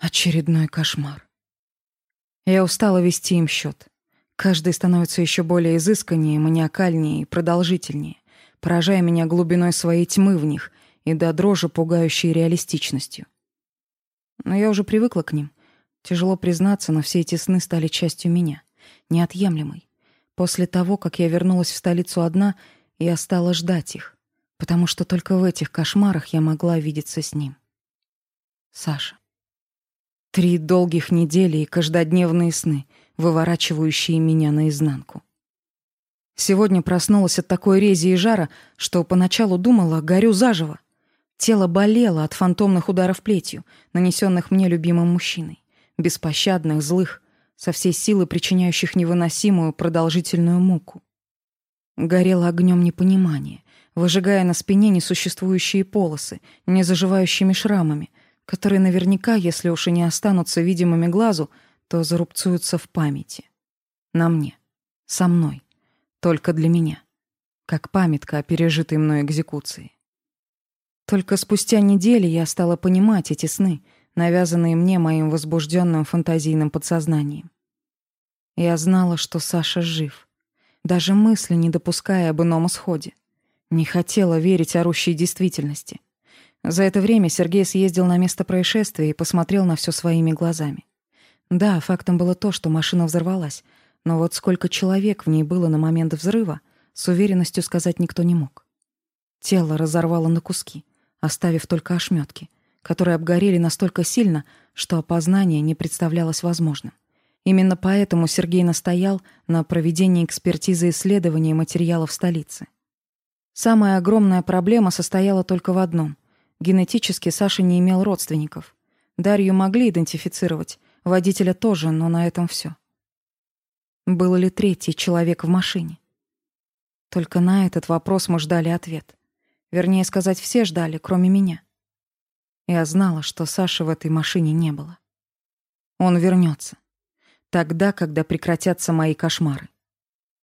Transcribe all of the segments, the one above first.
Очередной кошмар. Я устала вести им счет. Каждый становится еще более изысканнее, маниакальнее и продолжительнее, поражая меня глубиной своей тьмы в них и до дрожи пугающей реалистичностью. Но я уже привыкла к ним. Тяжело признаться, но все эти сны стали частью меня, неотъемлемой. После того, как я вернулась в столицу одна, я стала ждать их, потому что только в этих кошмарах я могла видеться с ним. Саша. Три долгих недели и каждодневные сны, выворачивающие меня наизнанку. Сегодня проснулась от такой рези и жара, что поначалу думала, горю заживо. Тело болело от фантомных ударов плетью, нанесенных мне любимым мужчиной. Беспощадных, злых, со всей силы причиняющих невыносимую продолжительную муку. Горело огнем непонимание, выжигая на спине несуществующие полосы, не незаживающими шрамами, которые наверняка, если уж и не останутся видимыми глазу, то зарубцуются в памяти. На мне. Со мной. Только для меня. Как памятка о пережитой мной экзекуции. Только спустя недели я стала понимать эти сны, навязанные мне моим возбужденным фантазийным подсознанием. Я знала, что Саша жив. Даже мысли не допуская об ином исходе. Не хотела верить орущей действительности — за это время Сергей съездил на место происшествия и посмотрел на все своими глазами. Да, фактом было то, что машина взорвалась, но вот сколько человек в ней было на момент взрыва, с уверенностью сказать никто не мог. Тело разорвало на куски, оставив только ошметки, которые обгорели настолько сильно, что опознание не представлялось возможным. Именно поэтому Сергей настоял на проведении экспертизы исследования материалов столицы. Самая огромная проблема состояла только в одном Генетически Саша не имел родственников. Дарью могли идентифицировать, водителя тоже, но на этом все. Был ли третий человек в машине? Только на этот вопрос мы ждали ответ. Вернее сказать, все ждали, кроме меня. Я знала, что Саши в этой машине не было. Он вернется. Тогда, когда прекратятся мои кошмары.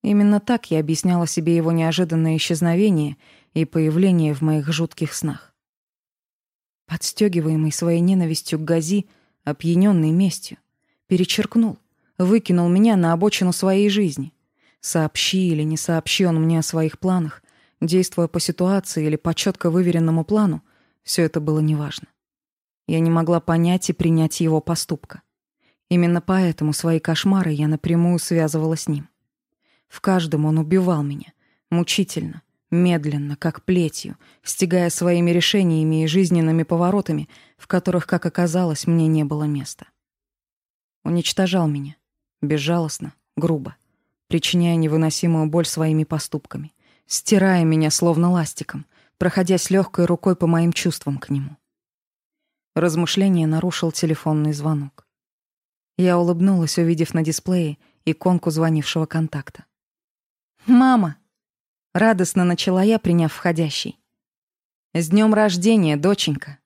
Именно так я объясняла себе его неожиданное исчезновение и появление в моих жутких снах подстегиваемый своей ненавистью к Гази, опьяненной местью, перечеркнул, выкинул меня на обочину своей жизни. Сообщи или не сообщи он мне о своих планах, действуя по ситуации или по четко выверенному плану, все это было неважно. Я не могла понять и принять его поступка. Именно поэтому свои кошмары я напрямую связывала с ним. В каждом он убивал меня, мучительно, медленно, как плетью, стягая своими решениями и жизненными поворотами, в которых, как оказалось, мне не было места. Уничтожал меня, безжалостно, грубо, причиняя невыносимую боль своими поступками, стирая меня словно ластиком, проходясь легкой рукой по моим чувствам к нему. Размышление нарушил телефонный звонок. Я улыбнулась, увидев на дисплее иконку звонившего контакта. «Мама!» Радостно начала я, приняв входящий. «С днем рождения, доченька!»